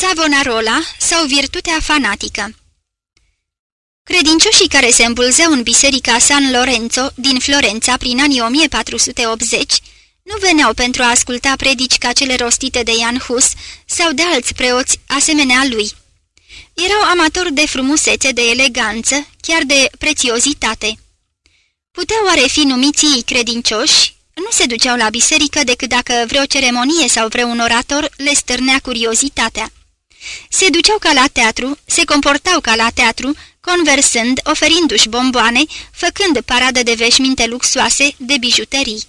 Savonarola sau virtutea fanatică Credincioșii care se îmbulzeau în biserica San Lorenzo din Florența prin anii 1480 nu veneau pentru a asculta predici ca cele rostite de Ian Hus sau de alți preoți asemenea lui. Erau amatori de frumusețe, de eleganță, chiar de prețiozitate. Puteau oare fi numiți ei credincioși? Nu se duceau la biserică decât dacă vreo ceremonie sau vreun orator le stârnea curiozitatea. Se duceau ca la teatru, se comportau ca la teatru, conversând, oferindu-și bomboane, făcând paradă de veșminte luxoase, de bijuterii.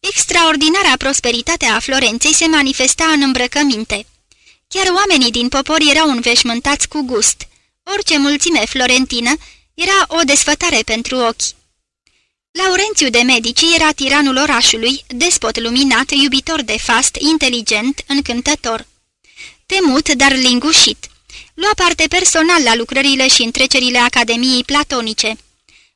Extraordinara prosperitate a Florenței se manifesta în îmbrăcăminte. Chiar oamenii din popor erau înveșmântați cu gust. Orice mulțime florentină era o desfătare pentru ochi. Laurențiu de Medici era tiranul orașului, despot luminat, iubitor de fast, inteligent, încântător. Temut, dar lingușit. Lua parte personal la lucrările și întrecerile Academiei Platonice.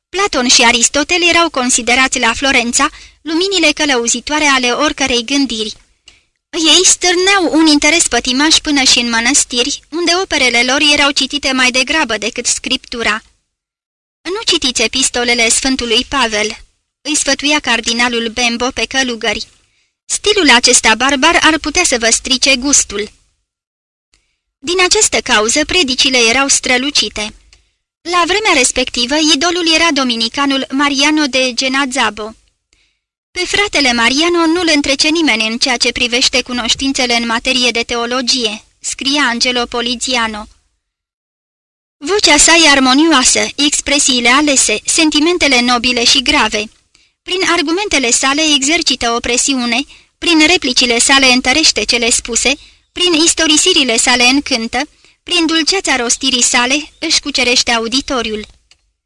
Platon și Aristotel erau considerați la Florența luminile călăuzitoare ale oricărei gândiri. Ei stârneau un interes pătimaș până și în mănăstiri, unde operele lor erau citite mai degrabă decât scriptura. Nu citiți epistolele Sfântului Pavel, îi sfătuia cardinalul Bembo pe călugări. Stilul acesta barbar ar putea să vă strice gustul. Din această cauză, predicile erau strălucite. La vremea respectivă, idolul era dominicanul Mariano de Genazabo. Pe fratele Mariano nu-l întrece nimeni în ceea ce privește cunoștințele în materie de teologie, scria Angelo Poliziano. Vocea sa e armonioasă, expresiile alese, sentimentele nobile și grave. Prin argumentele sale exercită o presiune, prin replicile sale întărește cele spuse, prin istorisirile sale încântă, prin dulceața rostirii sale își cucerește auditoriul.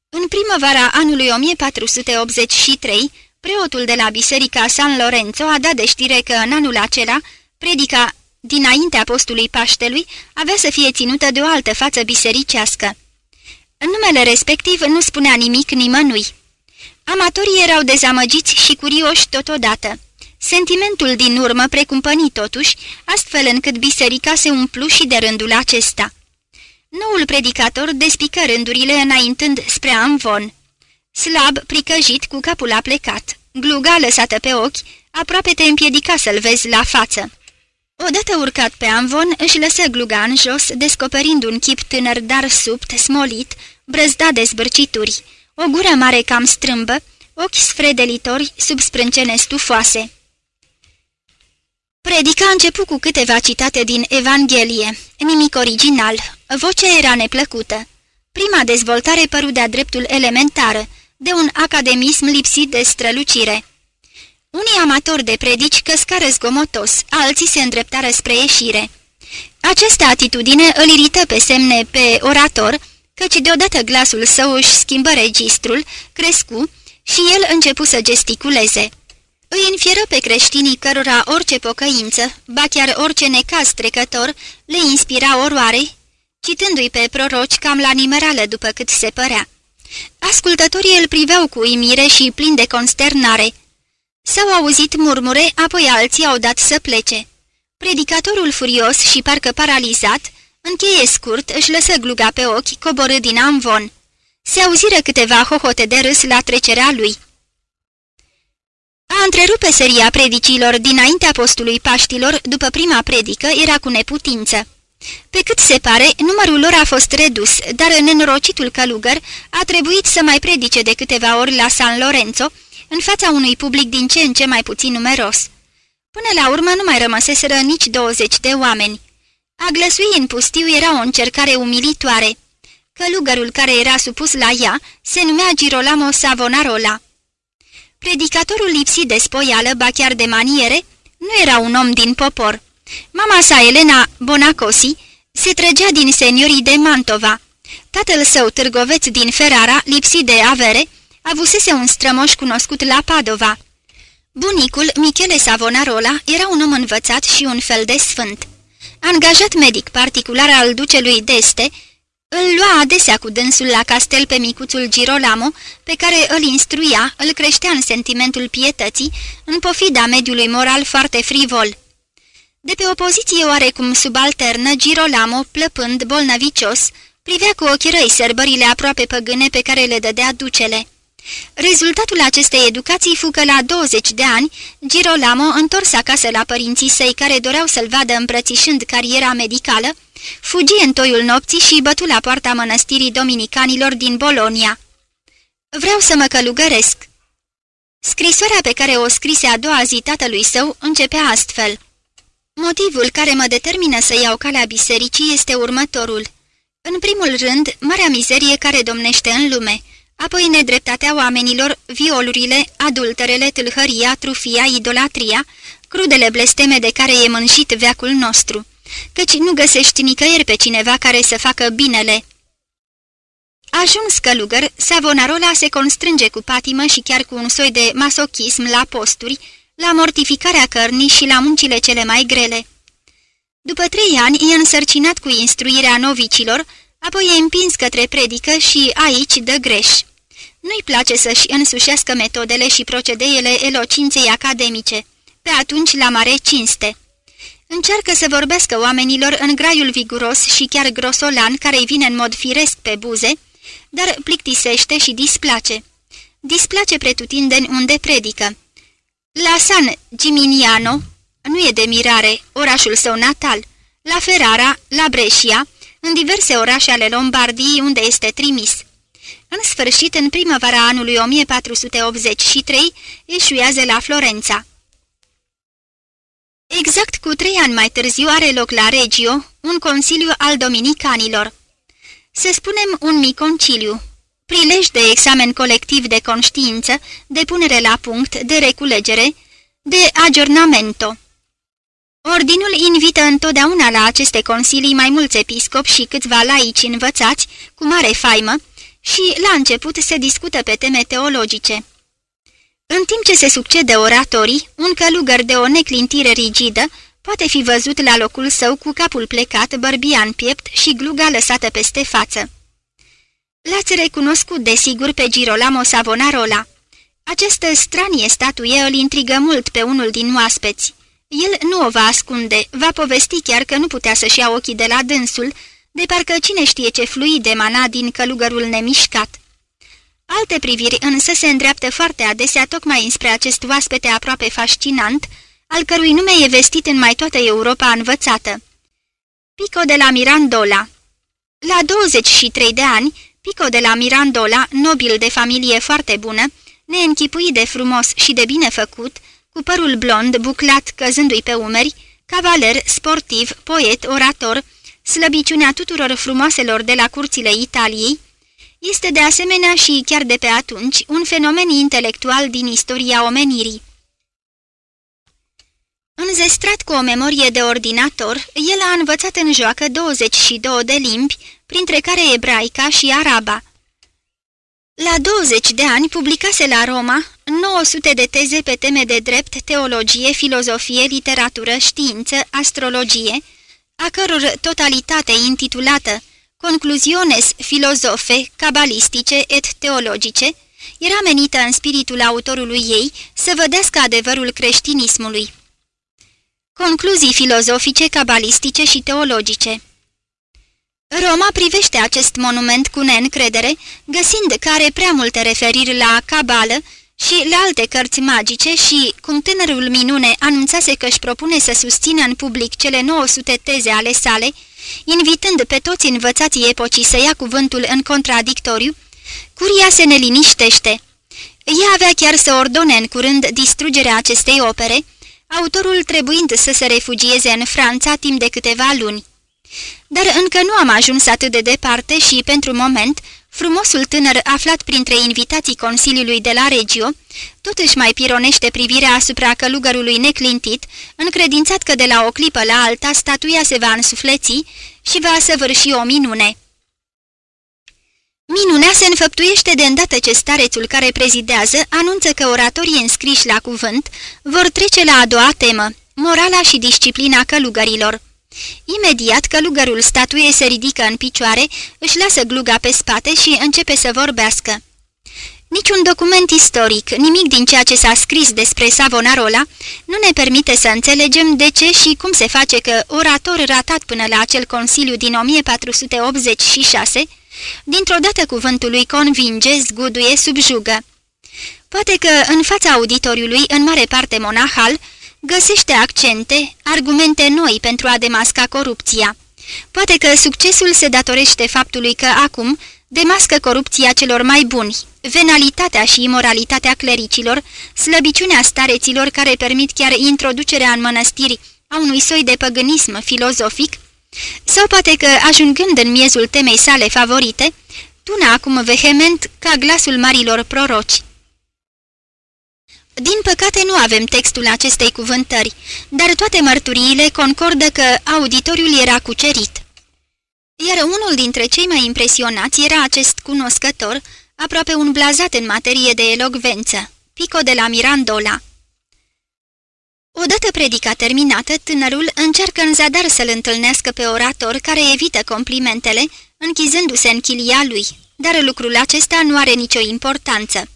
În primăvara anului 1483, preotul de la biserica San Lorenzo a dat de știre că în anul acela predica dinaintea postului Paștelui avea să fie ținută de o altă față bisericească. În numele respectiv nu spunea nimic nimănui. Amatorii erau dezamăgiți și curioși totodată. Sentimentul din urmă precumpăni totuși, astfel încât biserica se umplu și de rândul acesta. Noul predicator despică rândurile înaintând spre Amvon. Slab, pricăjit, cu capul aplecat, gluga lăsată pe ochi, aproape te împiedica să-l vezi la față. Odată urcat pe Amvon, își lăsă gluga în jos, descoperind un chip tânăr, dar subt, smolit, brăzdat de zbârcituri, o gură mare cam strâmbă, ochi sfredelitori sub sprâncene stufoase. Predica a început cu câteva citate din Evanghelie, nimic original, vocea era neplăcută. Prima dezvoltare păru de-a dreptul elementară, de un academism lipsit de strălucire. Unii amatori de predici căscară zgomotos, alții se îndreptară spre ieșire. Această atitudine îl irită pe semne pe orator, căci deodată glasul său își schimbă registrul, crescu și el începu să gesticuleze. Îi înfieră pe creștinii cărora orice pocăință, ba chiar orice necaz trecător, le inspira oroare, citându-i pe proroci cam la nimerală după cât se părea. Ascultătorii îl priveau cu uimire și plin de consternare. S-au auzit murmure, apoi alții au dat să plece. Predicatorul furios și parcă paralizat, încheie scurt, își lăsă gluga pe ochi, coborâ din amvon. Se auziră câteva hohote de râs la trecerea lui. A întrerupe seria predicilor dinaintea postului Paștilor după prima predică era cu neputință. Pe cât se pare, numărul lor a fost redus, dar nenorocitul călugăr a trebuit să mai predice de câteva ori la San Lorenzo, în fața unui public din ce în ce mai puțin numeros. Până la urmă nu mai rămăseseră nici 20 de oameni. A glăsui în pustiu era o încercare umilitoare. Călugărul care era supus la ea se numea Girolamo Savonarola. Predicatorul lipsit de spoială, ba chiar de maniere, nu era un om din popor. Mama sa, Elena Bonacosi, se trăgea din seniorii de Mantova. Tatăl său, târgoveț din Ferrara, lipsit de avere, avusese un strămoș cunoscut la Padova. Bunicul, Michele Savonarola, era un om învățat și un fel de sfânt. Angajat medic particular al ducelui Deste, îl lua adesea cu dânsul la castel pe micuțul Girolamo, pe care îl instruia, îl creștea în sentimentul pietății, în pofida mediului moral foarte frivol. De pe o poziție oarecum subalternă, Girolamo, plăpând, bolnavicios, privea cu ochii răi sărbările aproape păgâne pe care le dădea ducele. Rezultatul acestei educații fu că la 20 de ani, Girolamo, întors acasă la părinții săi care doreau să-l vadă îmbrățișând cariera medicală, fugi în toiul nopții și bătu la poarta mănăstirii dominicanilor din Bolonia. Vreau să mă călugăresc." Scrisoarea pe care o scrise a doua zi tatălui său începea astfel. Motivul care mă determină să iau calea bisericii este următorul. În primul rând, marea mizerie care domnește în lume, apoi nedreptatea oamenilor, violurile, adulterele, tâlhăria, trufia, idolatria, crudele blesteme de care e mânșit veacul nostru, căci nu găsești nicăieri pe cineva care să facă binele. Ajuns călugăr, Savonarola se constrânge cu patimă și chiar cu un soi de masochism la posturi, la mortificarea cărnii și la muncile cele mai grele. După trei ani e însărcinat cu instruirea novicilor, apoi e împins către predică și aici dă greș. Nu-i place să-și însușească metodele și procedeele elocinței academice, pe atunci la mare cinste. Încearcă să vorbească oamenilor în graiul viguros și chiar grosolan care îi vine în mod firesc pe buze, dar plictisește și displace. Displace pretutindeni unde predică. La San Gimignano, nu e de mirare, orașul său natal, la Ferrara, la Brescia, în diverse orașe ale Lombardiei unde este trimis. În sfârșit, în primăvara anului 1483, eșuează la Florența. Exact cu trei ani mai târziu are loc la Regio un consiliu al dominicanilor. Să spunem un mic conciliu, prilej de examen colectiv de conștiință, de punere la punct, de reculegere, de aggiornamento. Ordinul invită întotdeauna la aceste consilii mai mulți episcopi și câțiva laici învățați, cu mare faimă, și la început se discută pe teme teologice. În timp ce se succede oratorii, un călugăr de o neclintire rigidă poate fi văzut la locul său cu capul plecat, bărbia în piept și gluga lăsată peste față. L-ați recunoscut, desigur, pe Girolamo Savonarola. Această stranie statuie îl intrigă mult pe unul din oaspeți. El nu o va ascunde, va povesti chiar că nu putea să-și ia ochii de la dânsul, de parcă cine știe ce fluid emana din călugărul nemișcat. Alte priviri însă se îndreaptă foarte adesea tocmai înspre acest oaspete aproape fascinant, al cărui nume e vestit în mai toată Europa învățată. Pico de la Mirandola La 23 de ani, Pico de la Mirandola, nobil de familie foarte bună, neînchipuit de frumos și de bine făcut, cu părul blond, buclat, căzându-i pe umeri, cavaler, sportiv, poet, orator, slăbiciunea tuturor frumoaselor de la curțile Italiei, este de asemenea și chiar de pe atunci un fenomen intelectual din istoria omenirii. Înzestrat cu o memorie de ordinator, el a învățat în joacă 22 de limbi, printre care ebraica și araba. La 20 de ani publicase la Roma 900 de teze pe teme de drept, teologie, filozofie, literatură, știință, astrologie, a căror totalitate intitulată Concluziones filozofe, cabalistice et teologice, era menită în spiritul autorului ei să vădească adevărul creștinismului. Concluzii filozofice, cabalistice și teologice Roma privește acest monument cu neîncredere, găsind că are prea multe referiri la cabală și la alte cărți magice și, cum tânărul minune anunțase că își propune să susțină în public cele 900 teze ale sale, invitând pe toți învățații epocii să ia cuvântul în contradictoriu, curia se neliniștește. Ea avea chiar să ordone în curând distrugerea acestei opere, autorul trebuind să se refugieze în Franța timp de câteva luni. Dar încă nu am ajuns atât de departe și, pentru moment, frumosul tânăr aflat printre invitații Consiliului de la Regio, totuși mai pironește privirea asupra călugărului neclintit, încredințat că de la o clipă la alta statuia se va însufleți și va săvârși o minune. Minunea se înfăptuiește de îndată ce starețul care prezidează anunță că oratorii înscriși la cuvânt vor trece la a doua temă, morala și disciplina călugărilor. Imediat călugărul statuie se ridică în picioare, își lasă gluga pe spate și începe să vorbească. Niciun document istoric, nimic din ceea ce s-a scris despre Savonarola nu ne permite să înțelegem de ce și cum se face că orator ratat până la acel consiliu din 1486, dintr-o dată cuvântul lui convinge, zguduie, subjugă. Poate că în fața auditoriului, în mare parte monahal, găsește accente, argumente noi pentru a demasca corupția. Poate că succesul se datorește faptului că acum demască corupția celor mai buni, venalitatea și imoralitatea clericilor, slăbiciunea stareților care permit chiar introducerea în mănăstiri a unui soi de păgânism filozofic, sau poate că, ajungând în miezul temei sale favorite, tună acum vehement ca glasul marilor proroci. Din păcate nu avem textul acestei cuvântări, dar toate mărturiile concordă că auditoriul era cucerit. Iar unul dintre cei mai impresionați era acest cunoscător, aproape un blazat în materie de elogvență, Pico de la Mirandola. Odată predica terminată, tânărul încearcă în zadar să-l întâlnească pe orator care evită complimentele, închizându-se în chilia lui, dar lucrul acesta nu are nicio importanță.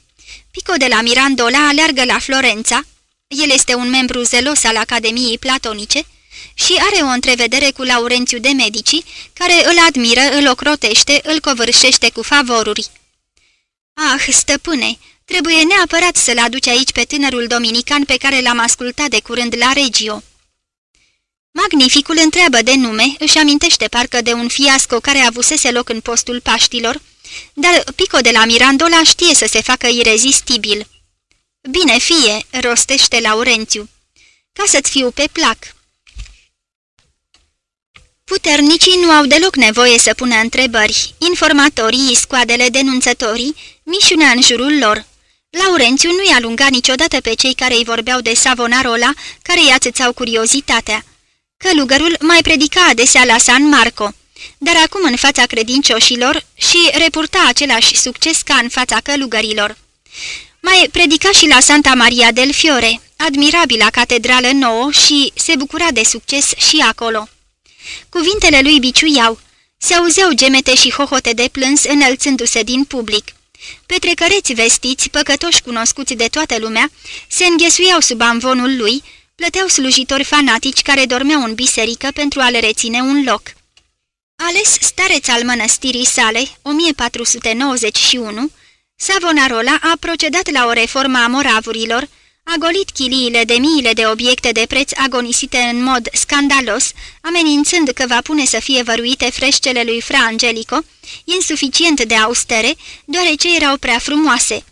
Pico de la Mirandola aleargă la Florența, el este un membru zelos al Academiei Platonice și are o întrevedere cu Laurențiu de Medici, care îl admiră, îl ocrotește, îl covârșește cu favoruri. Ah, stăpâne, trebuie neapărat să-l aduci aici pe tânărul dominican pe care l-am ascultat de curând la Regio. Magnificul întreabă de nume, își amintește parcă de un fiasco care avusese loc în postul Paștilor, dar Pico de la Mirandola știe să se facă irezistibil. Bine fie, rostește Laurențiu, ca să-ți fiu pe plac. Puternicii nu au deloc nevoie să pună întrebări, informatorii, scoadele, denunțătorii, mișunea în jurul lor. Laurențiu nu i-a lungat niciodată pe cei care îi vorbeau de Savonarola, care îi ațățau curiozitatea. Călugărul mai predica adesea la San Marco dar acum în fața credincioșilor și repurta același succes ca în fața călugărilor. Mai predica și la Santa Maria del Fiore, admirabila catedrală nouă și se bucura de succes și acolo. Cuvintele lui biciuiau, se auzeau gemete și hohote de plâns înălțându-se din public. Petrecăreți vestiți, păcătoși cunoscuți de toată lumea, se înghesuiau sub amvonul lui, plăteau slujitori fanatici care dormeau în biserică pentru a le reține un loc. Ales stareț al mănăstirii sale, 1491, Savonarola a procedat la o reformă a moravurilor, a golit chiliile de miile de obiecte de preț agonisite în mod scandalos, amenințând că va pune să fie văruite freșcele lui Fra Angelico, insuficient de austere, deoarece erau prea frumoase.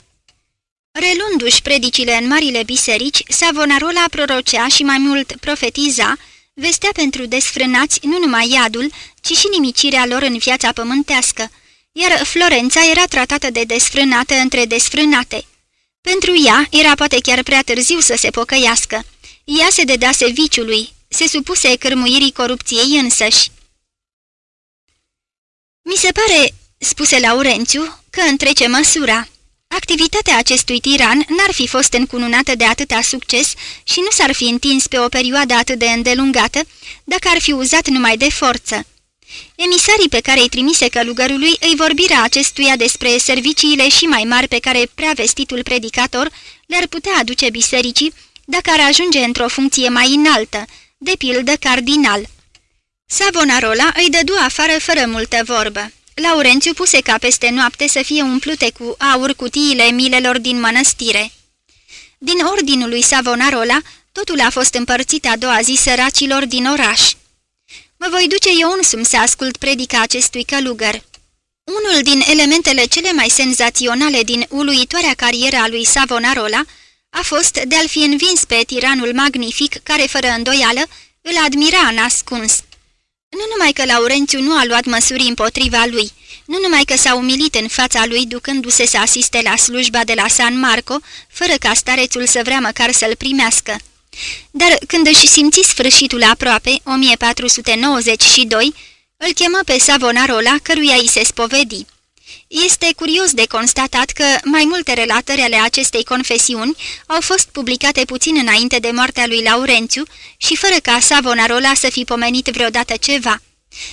Relundu-și predicile în marile biserici, Savonarola prorocea și mai mult profetiza, vestea pentru desfrânați nu numai iadul, ci și nimicirea lor în viața pământească, iar Florența era tratată de desfrânată între desfrânate. Pentru ea era poate chiar prea târziu să se pocăiască. Ea se dedase viciului, se supuse cârmuirii corupției însăși. Mi se pare, spuse Laurențiu, că întrece măsura. Activitatea acestui tiran n-ar fi fost încununată de atâta succes și nu s-ar fi întins pe o perioadă atât de îndelungată dacă ar fi uzat numai de forță. Emisarii pe care îi trimise călugărului îi vorbirea acestuia despre serviciile și mai mari pe care preavestitul predicator le-ar putea aduce bisericii dacă ar ajunge într-o funcție mai înaltă, de pildă cardinal. Savonarola îi dădu afară fără multă vorbă. Laurențiu puse ca peste noapte să fie umplute cu aur cutiile milelor din mănăstire. Din ordinul lui Savonarola, totul a fost împărțit a doua zi săracilor din oraș. Mă voi duce eu însumi să ascult predica acestui călugăr. Unul din elementele cele mai senzaționale din uluitoarea carieră a lui Savonarola a fost de a-l fi învins pe tiranul magnific care, fără îndoială, îl admira nascuns. Nu numai că Laurențiu nu a luat măsuri împotriva lui, nu numai că s-a umilit în fața lui ducându-se să asiste la slujba de la San Marco, fără ca starețul să vrea măcar să-l primească. Dar când își simți sfârșitul aproape, 1492, îl chemă pe Savonarola, căruia îi se spovedi. Este curios de constatat că mai multe relatări ale acestei confesiuni au fost publicate puțin înainte de moartea lui Laurențiu și fără ca Savonarola să fi pomenit vreodată ceva.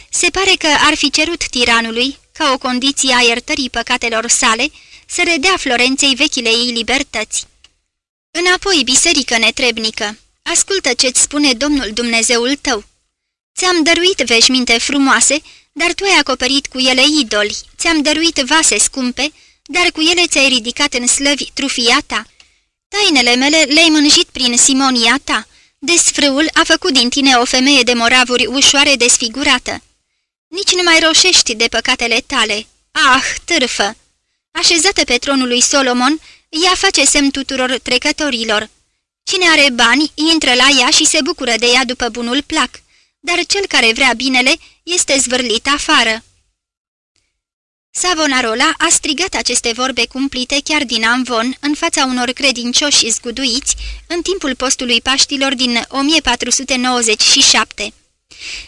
Se pare că ar fi cerut tiranului, ca o condiție a iertării păcatelor sale, să redea Florenței vechile ei libertăți. Înapoi, biserică netrebnică, ascultă ce-ți spune Domnul Dumnezeul tău. Ți-am dăruit veșminte frumoase, dar tu ai acoperit cu ele idoli, ți-am dăruit vase scumpe, dar cu ele ți-ai ridicat în slăvi trufia ta. Tainele mele le-ai mânjit prin simonia ta. Desfrâul a făcut din tine o femeie de moravuri ușoare desfigurată. Nici nu mai roșești de păcatele tale. Ah, târfă! Așezată pe tronul lui Solomon, ea face semn tuturor trecătorilor. Cine are bani, intră la ea și se bucură de ea după bunul plac, dar cel care vrea binele este zvârlit afară. Savonarola a strigat aceste vorbe cumplite chiar din Amvon, în fața unor credincioși zguduiți, în timpul postului Paștilor din 1497.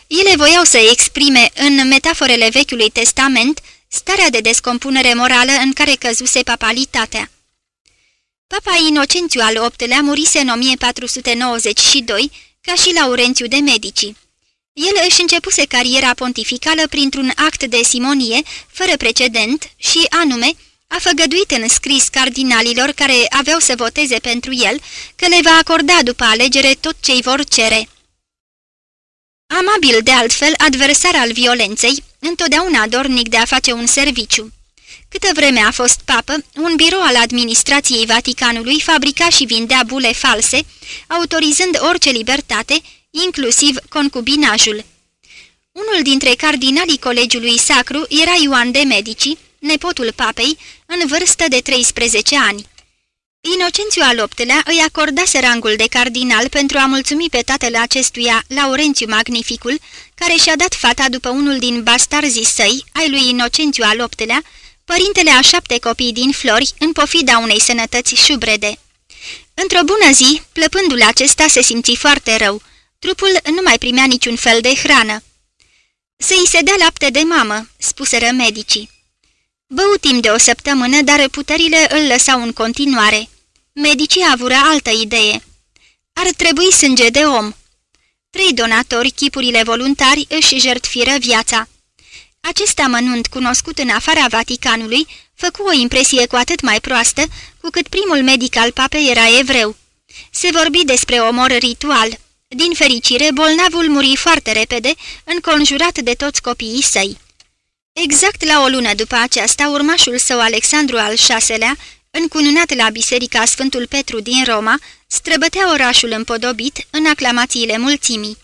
Ele voiau să exprime, în metaforele Vechiului Testament, starea de descompunere morală în care căzuse papalitatea. Papa Inocențiu al VIII-lea murise în 1492, ca și Laurențiu de Medici. El își începuse cariera pontificală printr-un act de simonie, fără precedent, și anume, a făgăduit în scris cardinalilor care aveau să voteze pentru el că le va acorda după alegere tot ce-i vor cere. Amabil de altfel, adversar al violenței, întotdeauna dornic de a face un serviciu. Câtă vreme a fost papă, un birou al administrației Vaticanului fabrica și vindea bule false, autorizând orice libertate, inclusiv concubinajul. Unul dintre cardinalii colegiului sacru era Ioan de Medici, nepotul papei, în vârstă de 13 ani. Inocențiu al VIII-lea îi acordase rangul de cardinal pentru a mulțumi pe tatăl acestuia, Laurențiu Magnificul, care și-a dat fata după unul din bastarzii săi, ai lui Inocențiu al VIII-lea, părintele a șapte copii din flori, în pofida unei sănătăți șubrede. Într-o bună zi, plăpându-le acesta, se simți foarte rău. Trupul nu mai primea niciun fel de hrană. Să-i se dea lapte de mamă," spuseră medicii. Băut timp de o săptămână, dar puterile îl lăsau în continuare. Medicii avură altă idee. Ar trebui sânge de om. Trei donatori, chipurile voluntari, își jertfiră viața. Acest amănunt, cunoscut în afara Vaticanului, făcu o impresie cu atât mai proastă, cu cât primul medic al papei era evreu. Se vorbi despre omor ritual. Din fericire, bolnavul muri foarte repede, înconjurat de toți copiii săi. Exact la o lună după aceasta, urmașul său Alexandru al VI-lea, încununat la biserica Sfântul Petru din Roma, străbătea orașul împodobit în aclamațiile mulțimii.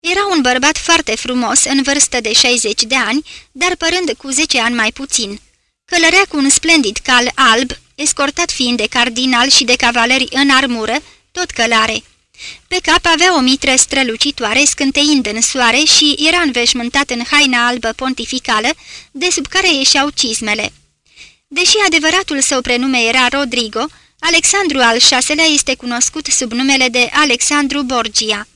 Era un bărbat foarte frumos, în vârstă de 60 de ani, dar părând cu 10 ani mai puțin. Călărea cu un splendid cal alb, escortat fiind de cardinal și de cavaleri în armură, tot călare. Pe cap avea o mitră strălucitoare scânteind în soare și era înveșmântat în haina albă pontificală, de sub care ieșeau cizmele. Deși adevăratul său prenume era Rodrigo, Alexandru al VI-lea este cunoscut sub numele de Alexandru Borgia.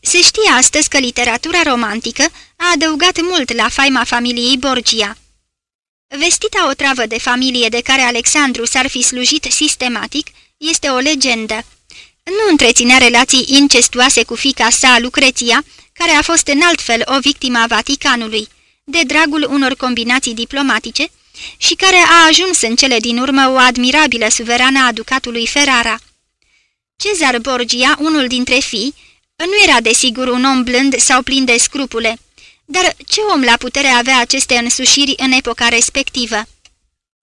Se știe astăzi că literatura romantică a adăugat mult la faima familiei Borgia. Vestita o travă de familie de care Alexandru s-ar fi slujit sistematic este o legendă. Nu întreținea relații incestuoase cu fica sa, Lucreția, care a fost în altfel o victimă a Vaticanului, de dragul unor combinații diplomatice, și care a ajuns în cele din urmă o admirabilă suverană a ducatului Ferrara. Cezar Borgia, unul dintre fii, nu era desigur un om blând sau plin de scrupule, dar ce om la putere avea aceste însușiri în epoca respectivă?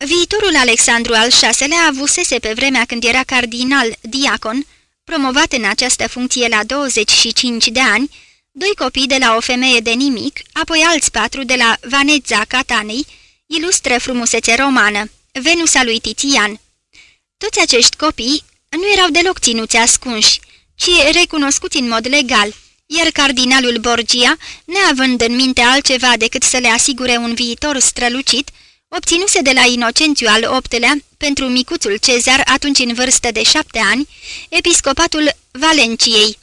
Viitorul Alexandru al VI-lea avusese pe vremea când era cardinal diacon, promovat în această funcție la 25 de ani, doi copii de la o femeie de nimic, apoi alți patru de la Vanezza Catanei, ilustră frumusețe romană, Venusa lui Titian. Toți acești copii nu erau deloc ținuți ascunși, ci recunoscuți în mod legal, iar cardinalul Borgia, neavând în minte altceva decât să le asigure un viitor strălucit, obținuse de la Inocențiu al VIII-lea, pentru micuțul Cezar, atunci în vârstă de șapte ani, episcopatul Valenciei.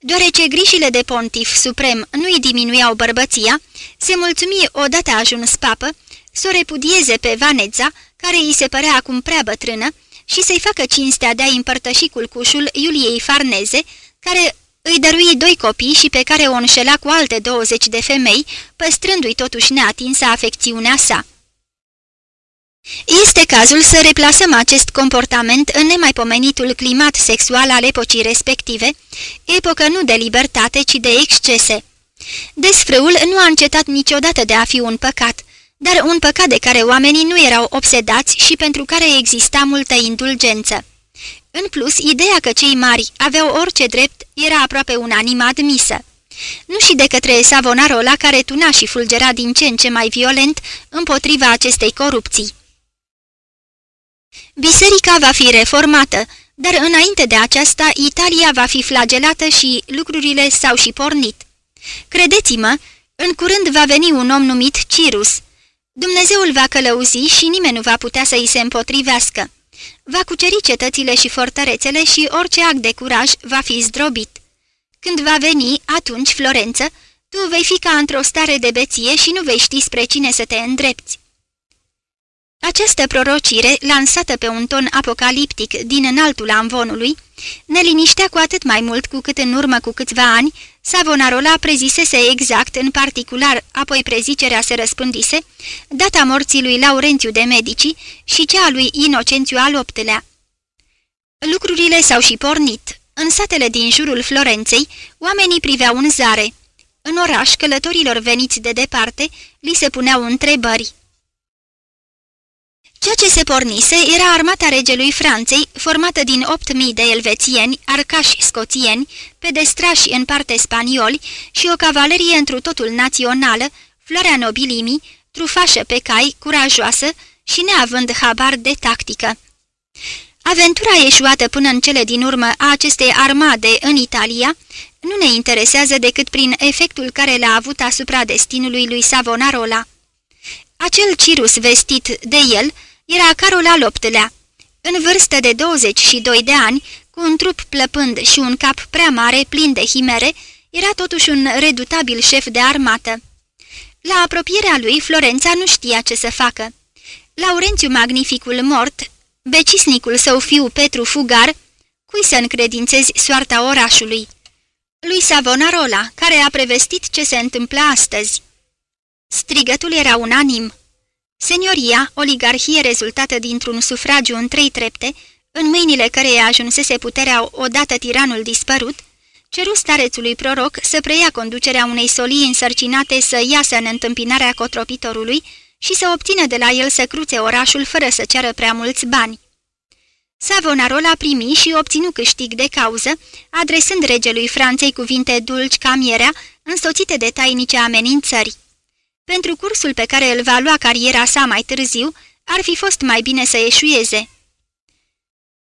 Deoarece grijile de pontif suprem nu îi diminuiau bărbăția, se mulțumi odată ajuns papă să o repudieze pe Vaneța, care îi se părea acum prea bătrână, și să-i facă cinstea de a împărtăși culcușul Iuliei Farneze, care îi dărui doi copii și pe care o înșela cu alte 20 de femei, păstrându-i totuși neatinsă afecțiunea sa. Este cazul să replasăm acest comportament în nemaipomenitul climat sexual al epocii respective, epocă nu de libertate, ci de excese. Desfrâul nu a încetat niciodată de a fi un păcat, dar un păcat de care oamenii nu erau obsedați și pentru care exista multă indulgență. În plus, ideea că cei mari aveau orice drept era aproape unanim admisă. Nu și de către Savonarola care tuna și fulgera din ce în ce mai violent împotriva acestei corupții. Biserica va fi reformată, dar înainte de aceasta Italia va fi flagelată și lucrurile s-au și pornit. Credeți-mă, în curând va veni un om numit Cirus. Dumnezeul va călăuzi și nimeni nu va putea să îi se împotrivească. Va cuceri cetățile și fortărețele și orice act de curaj va fi zdrobit. Când va veni, atunci, Florență, tu vei fi ca într-o stare de beție și nu vei ști spre cine să te îndrepți. Această prorocire, lansată pe un ton apocaliptic din înaltul amvonului, ne liniștea cu atât mai mult cu cât în urmă cu câțiva ani Savonarola prezisese exact, în particular, apoi prezicerea se răspândise, data morții lui Laurențiu de Medici și cea a lui Inocențiu al VIII-lea. Lucrurile s-au și pornit. În satele din jurul Florenței, oamenii priveau în zare. În oraș, călătorilor veniți de departe, li se puneau întrebări. Ceea ce se pornise era armata regelui Franței, formată din 8.000 de elvețieni, arcași scoțieni, pedestrași în parte spanioli și o cavalerie întru totul națională, floarea nobilimii, trufașă pe cai, curajoasă și neavând habar de tactică. Aventura ieșuată până în cele din urmă a acestei armade în Italia nu ne interesează decât prin efectul care l-a avut asupra destinului lui Savonarola. Acel cirus vestit de el era Carol al VIII-lea. În vârstă de 22 de ani, cu un trup plăpând și un cap prea mare, plin de himere, era totuși un redutabil șef de armată. La apropierea lui, Florența nu știa ce să facă. Laurențiu Magnificul mort, becisnicul său fiu Petru Fugar, cui să încredințezi soarta orașului? Lui Savonarola, care a prevestit ce se întâmplă astăzi. Strigătul era unanim. Senioria, oligarhie rezultată dintr-un sufragiu în trei trepte, în mâinile căreia ajunsese puterea odată tiranul dispărut, ceru starețului proroc să preia conducerea unei solii însărcinate să iasă în întâmpinarea cotropitorului și să obțină de la el să cruțe orașul fără să ceară prea mulți bani. Savonarola primi și obținu câștig de cauză, adresând regelui Franței cuvinte dulci ca mierea, însoțite de tainice amenințări. Pentru cursul pe care îl va lua cariera sa mai târziu, ar fi fost mai bine să eșueze.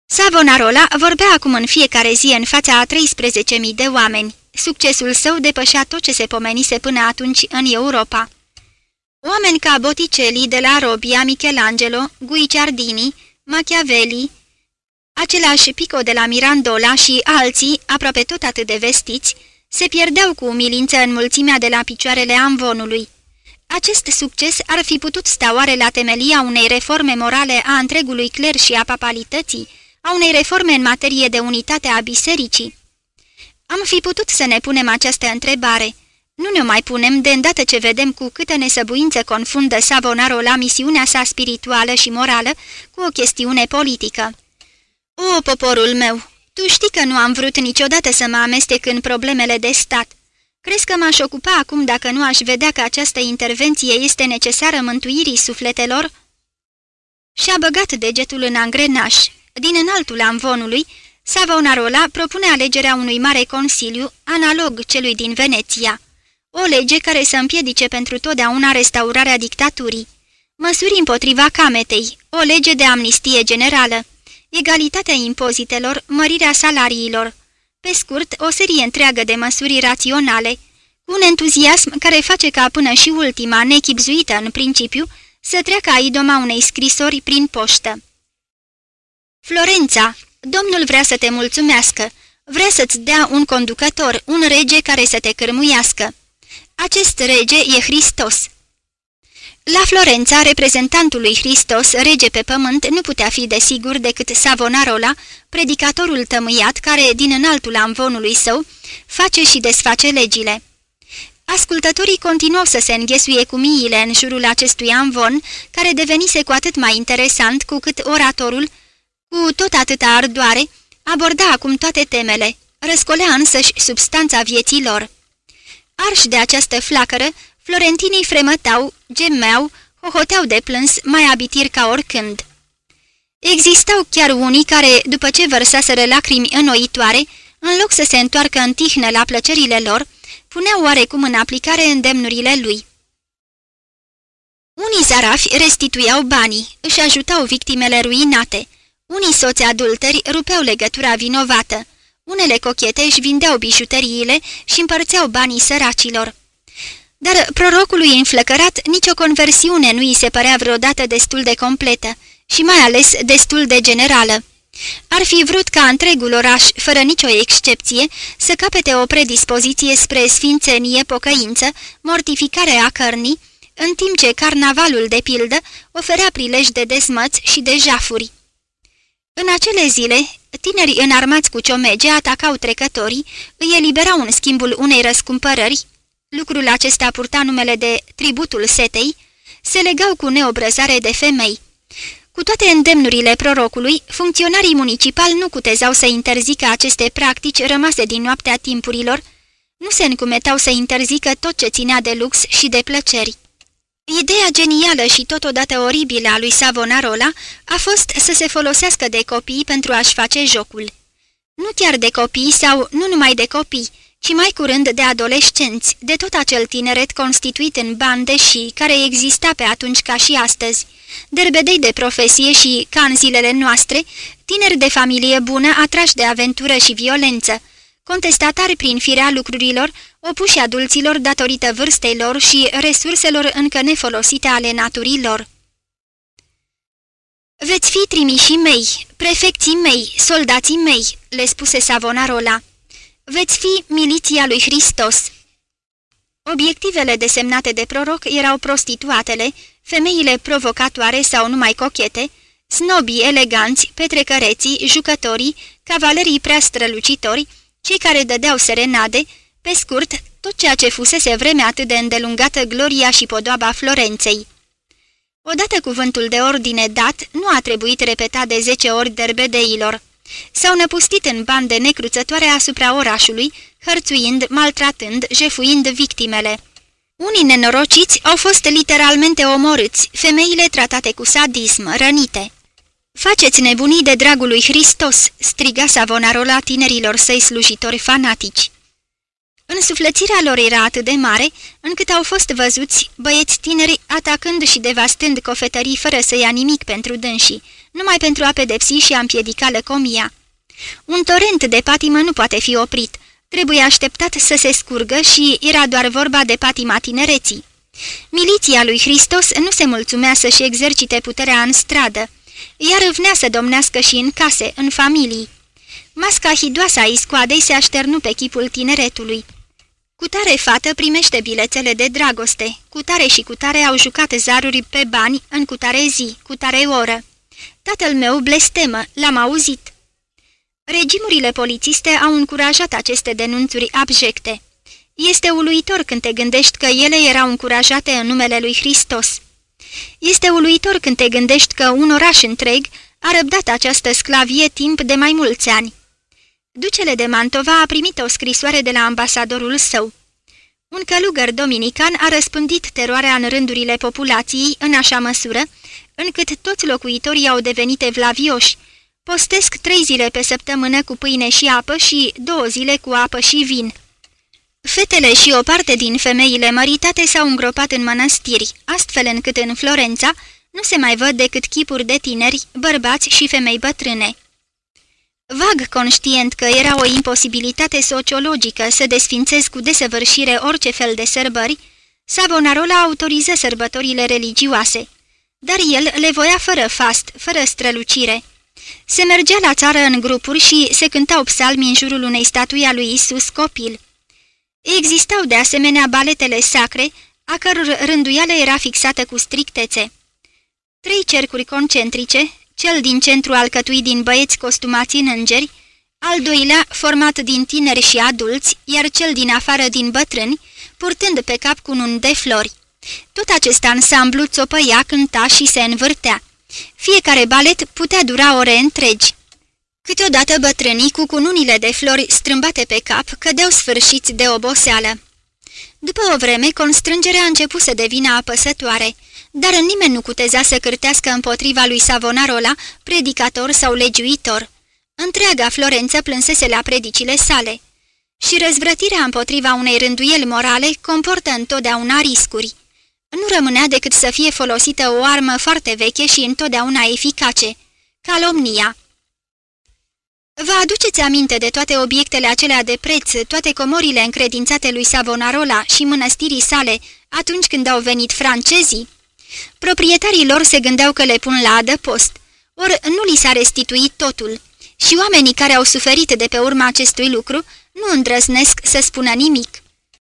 Savonarola vorbea acum în fiecare zi în fața a 13.000 de oameni. Succesul său depășea tot ce se pomenise până atunci în Europa. Oameni ca Botticelli de la Robia, Michelangelo, Guicciardini, Machiavelli, același Pico de la Mirandola și alții, aproape tot atât de vestiți, se pierdeau cu umilință în mulțimea de la picioarele amvonului. Acest succes ar fi putut sta oare la temelia unei reforme morale a întregului cler și a papalității, a unei reforme în materie de unitate a bisericii? Am fi putut să ne punem această întrebare. Nu ne mai punem de îndată ce vedem cu câtă nesăbuință confundă Savonaro la misiunea sa spirituală și morală cu o chestiune politică. O, poporul meu, tu știi că nu am vrut niciodată să mă amestec în problemele de stat. Crezi că m-aș ocupa acum dacă nu aș vedea că această intervenție este necesară mântuirii sufletelor?" Și-a băgat degetul în angrenaș. Din înaltul amvonului, Savonarola propune alegerea unui mare consiliu, analog celui din Veneția. O lege care să împiedice pentru totdeauna restaurarea dictaturii. Măsuri împotriva cametei, o lege de amnistie generală, egalitatea impozitelor, mărirea salariilor, pe scurt, o serie întreagă de măsuri raționale, cu un entuziasm care face ca până și ultima, nechipzuită în principiu, să treacă a idoma unei scrisori prin poștă. Florența, domnul vrea să te mulțumească, vrea să-ți dea un conducător, un rege care să te cârmuiască. Acest rege e Hristos. La Florența, reprezentantul lui Hristos, rege pe pământ, nu putea fi desigur decât Savonarola, predicatorul tămâiat care, din înaltul amvonului său, face și desface legile. Ascultătorii continuau să se înghesuie cu miile în jurul acestui amvon, care devenise cu atât mai interesant cu cât oratorul, cu tot atâta ardoare, aborda acum toate temele, răscolea însăși substanța vieții lor. Arși de această flacără, florentinii fremătau, gemeau, hohoteau de plâns, mai abitiri ca oricând. Existau chiar unii care, după ce vărsaseră lacrimi înnoitoare, în loc să se întoarcă în tihnă la plăcerile lor, puneau oarecum în aplicare îndemnurile lui. Unii zarafi restituiau banii, își ajutau victimele ruinate, unii soți adulteri rupeau legătura vinovată, unele cochete își vindeau bijuteriile și împărțeau banii săracilor. Dar prorocului înflăcărat nicio conversiune nu îi se părea vreodată destul de completă și mai ales destul de generală. Ar fi vrut ca întregul oraș, fără nicio excepție, să capete o predispoziție spre sfințenie, pocăință, mortificare a cărnii, în timp ce carnavalul, de pildă, oferea prilej de desmăți și de jafuri. În acele zile, tinerii înarmați cu ciomege atacau trecătorii, îi eliberau în schimbul unei răscumpărări, lucrul acesta purta numele de tributul setei, se legau cu neobrăzare de femei. Cu toate îndemnurile prorocului, funcționarii municipali nu cutezau să interzică aceste practici rămase din noaptea timpurilor, nu se încumetau să interzică tot ce ținea de lux și de plăceri. Ideea genială și totodată oribilă a lui Savonarola a fost să se folosească de copii pentru a-și face jocul. Nu chiar de copii sau nu numai de copii, ci mai curând de adolescenți, de tot acel tineret constituit în bande și care exista pe atunci ca și astăzi, derbedei de profesie și, ca în zilele noastre, tineri de familie bună atrași de aventură și violență, contestatari prin firea lucrurilor, opuși adulților datorită vârstei lor și resurselor încă nefolosite ale naturii lor. Veți fi trimișii mei, prefecții mei, soldații mei," le spuse Savonarola. Veți fi miliția lui Hristos." Obiectivele desemnate de proroc erau prostituatele, femeile provocatoare sau numai cochete, snobii eleganți, petrecăreții, jucătorii, cavalerii prea strălucitori, cei care dădeau serenade, pe scurt, tot ceea ce fusese vreme atât de îndelungată gloria și podoaba Florenței. Odată cuvântul de ordine dat, nu a trebuit repetat de zece ori derbedeilor. S-au năpustit în bande necruțătoare asupra orașului, hărțuind, maltratând, jefuind victimele. Unii nenorociți au fost literalmente omorâți, femeile tratate cu sadism, rănite. Faceți nebunii de dragul lui Hristos!" striga Savonarola tinerilor săi slujitori fanatici. Însuflețirea lor era atât de mare, încât au fost văzuți băieți tineri atacând și devastând cofetării fără să ia nimic pentru dânsii, numai pentru a pedepsi și a împiedica lăcomia. Un torent de patimă nu poate fi oprit, trebuie așteptat să se scurgă și era doar vorba de patima tinereții. Miliția lui Hristos nu se mulțumea să-și exercite puterea în stradă, iar vnea să domnească și în case, în familii. Masca hidoasă a iscoadei se așternu pe chipul tineretului. Cutare fată primește bilețele de dragoste, cutare și cutare au jucat zaruri pe bani în cutare zi, cutare oră. Tatăl meu blestemă, l-am auzit. Regimurile polițiste au încurajat aceste denunțuri abjecte. Este uluitor când te gândești că ele erau încurajate în numele lui Hristos. Este uluitor când te gândești că un oraș întreg a răbdat această sclavie timp de mai mulți ani. Ducele de Mantova a primit o scrisoare de la ambasadorul său. Un călugăr dominican a răspândit teroarea în rândurile populației în așa măsură, încât toți locuitorii au devenit evlavioși. Postesc trei zile pe săptămână cu pâine și apă și două zile cu apă și vin. Fetele și o parte din femeile măritate s-au îngropat în mănăstiri, astfel încât în Florența nu se mai văd decât chipuri de tineri, bărbați și femei bătrâne. Vag conștient că era o imposibilitate sociologică să desfințez cu desăvârșire orice fel de sărbări, Savonarola autoriză sărbătorile religioase, dar el le voia fără fast, fără strălucire. Se mergea la țară în grupuri și se cântau psalmi în jurul unei statui a lui Isus copil. Existau de asemenea baletele sacre, a căror rânduială era fixată cu strictețe. Trei cercuri concentrice, cel din centru alcătuit din băieți costumați în îngeri, al doilea format din tineri și adulți, iar cel din afară din bătrâni, purtând pe cap cu un de flori. Tot acest ansamblu țopăia, cânta și se învârtea. Fiecare balet putea dura ore întregi. Câteodată bătrânii cu cununile de flori strâmbate pe cap cădeau sfârșiți de oboseală. După o vreme, constrângerea a început să devină apăsătoare, dar nimeni nu cuteza să cârtească împotriva lui Savonarola, predicator sau legiuitor. Întreaga Florență plânsese la predicile sale. Și răzvrătirea împotriva unei rânduieli morale comportă întotdeauna riscuri. Nu rămânea decât să fie folosită o armă foarte veche și întotdeauna eficace, calomnia. Vă aduceți aminte de toate obiectele acelea de preț, toate comorile încredințate lui Savonarola și mănăstirii sale atunci când au venit francezii? Proprietarii lor se gândeau că le pun la adăpost, ori nu li s-a restituit totul, și oamenii care au suferit de pe urma acestui lucru nu îndrăznesc să spună nimic.